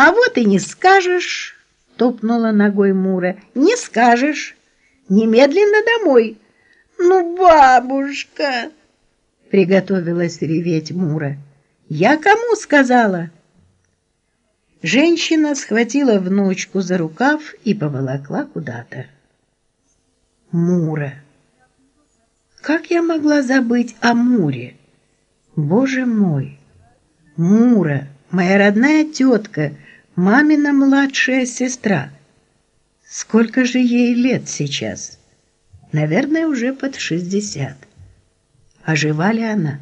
А вот и не скажешь, топнула ногой Мура. Не скажешь. Немедленно домой. Ну, бабушка, приготовилась реветь Мура. Я кому сказала? Женщина схватила внучку за рукав и поволокла куда-то. Мура. Как я могла забыть о Муре? Боже мой! Мура, моя родная тетка, мамина младшая сестра. Сколько же ей лет сейчас? Наверное, уже под шестьдесят. А жива ли она?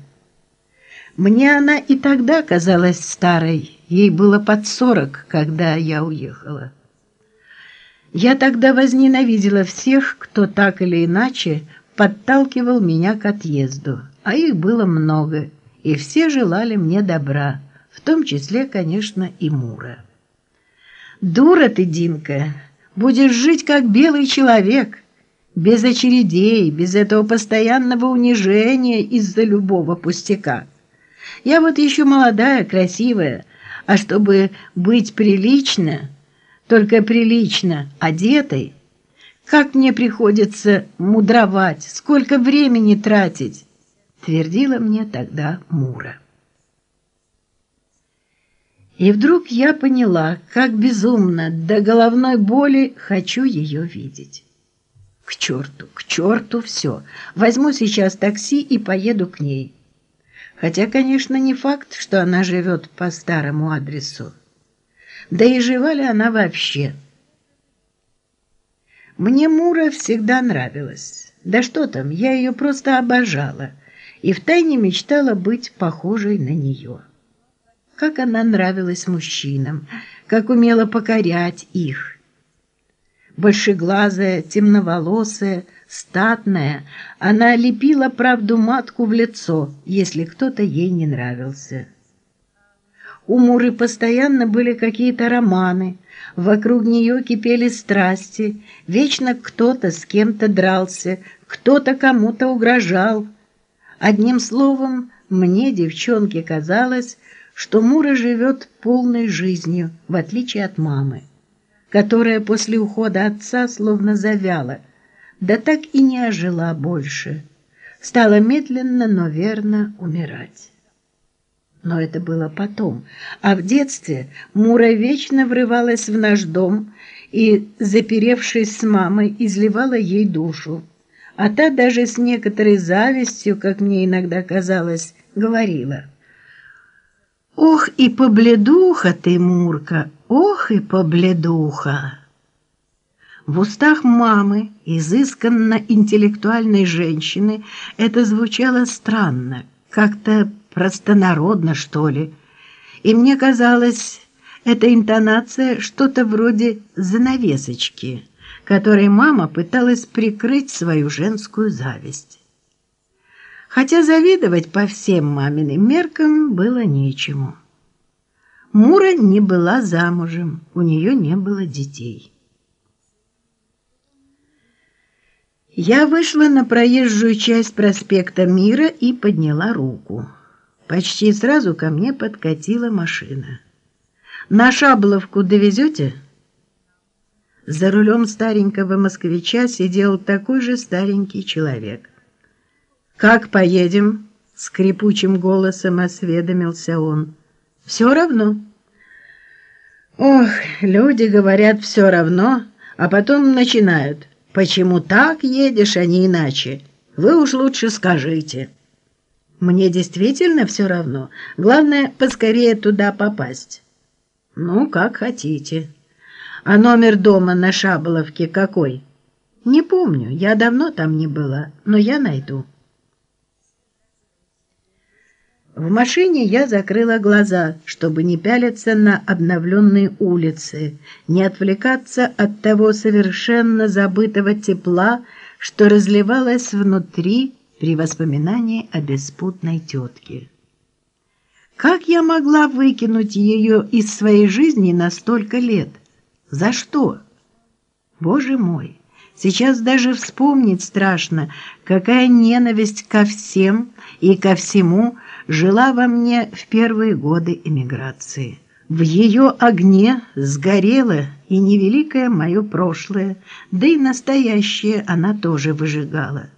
Мне она и тогда казалась старой, ей было под сорок, когда я уехала. Я тогда возненавидела всех, кто так или иначе подталкивал меня к отъезду, а их было много, и все желали мне добра, в том числе, конечно, и Мура. «Дура ты, Динка, будешь жить как белый человек», без очередей, без этого постоянного унижения из-за любого пустяка. Я вот еще молодая, красивая, а чтобы быть прилично, только прилично одетой, как мне приходится мудровать, сколько времени тратить, твердила мне тогда Мура. И вдруг я поняла, как безумно до головной боли хочу ее видеть. К черту, к черту все. Возьму сейчас такси и поеду к ней. Хотя, конечно, не факт, что она живет по старому адресу. Да и жива ли она вообще? Мне Мура всегда нравилась. Да что там, я ее просто обожала и втайне мечтала быть похожей на нее. Как она нравилась мужчинам, как умела покорять их. Большеглазая, темноволосая, статная, она лепила правду матку в лицо, если кто-то ей не нравился. У Муры постоянно были какие-то романы, вокруг нее кипели страсти, вечно кто-то с кем-то дрался, кто-то кому-то угрожал. Одним словом, мне, девчонке, казалось, что Мура живет полной жизнью, в отличие от мамы, которая после ухода отца словно завяла, да так и не ожила больше, стала медленно, но верно умирать. Но это было потом, а в детстве Мура вечно врывалась в наш дом и, заперевшись с мамой, изливала ей душу. А та даже с некоторой завистью, как мне иногда казалось, говорила. «Ох и побледуха ты, Мурка, ох и побледуха!» В устах мамы, изысканно интеллектуальной женщины, это звучало странно, как-то простонародно, что ли. И мне казалось, эта интонация что-то вроде занавесочки, которой мама пыталась прикрыть свою женскую зависть. Хотя завидовать по всем маминым меркам было нечему. Мура не была замужем, у нее не было детей. Я вышла на проезжую часть проспекта Мира и подняла руку. Почти сразу ко мне подкатила машина. «На Шабловку довезете?» За рулем старенького москвича сидел такой же старенький человек. «Как поедем?» — скрипучим голосом осведомился он. «Все равно». «Ох, люди говорят «все равно», а потом начинают. Почему так едешь, а не иначе? Вы уж лучше скажите». «Мне действительно все равно. Главное, поскорее туда попасть». «Ну, как хотите». «А номер дома на Шаболовке какой?» «Не помню, я давно там не была, но я найду». В машине я закрыла глаза, чтобы не пялиться на обновленные улицы, не отвлекаться от того совершенно забытого тепла, что разливалось внутри при воспоминании о беспутной тетке. Как я могла выкинуть ее из своей жизни на столько лет? За что? Боже мой! Сейчас даже вспомнить страшно, какая ненависть ко всем и ко всему жила во мне в первые годы эмиграции. В ее огне сгорело и невеликое мое прошлое, да и настоящее она тоже выжигала.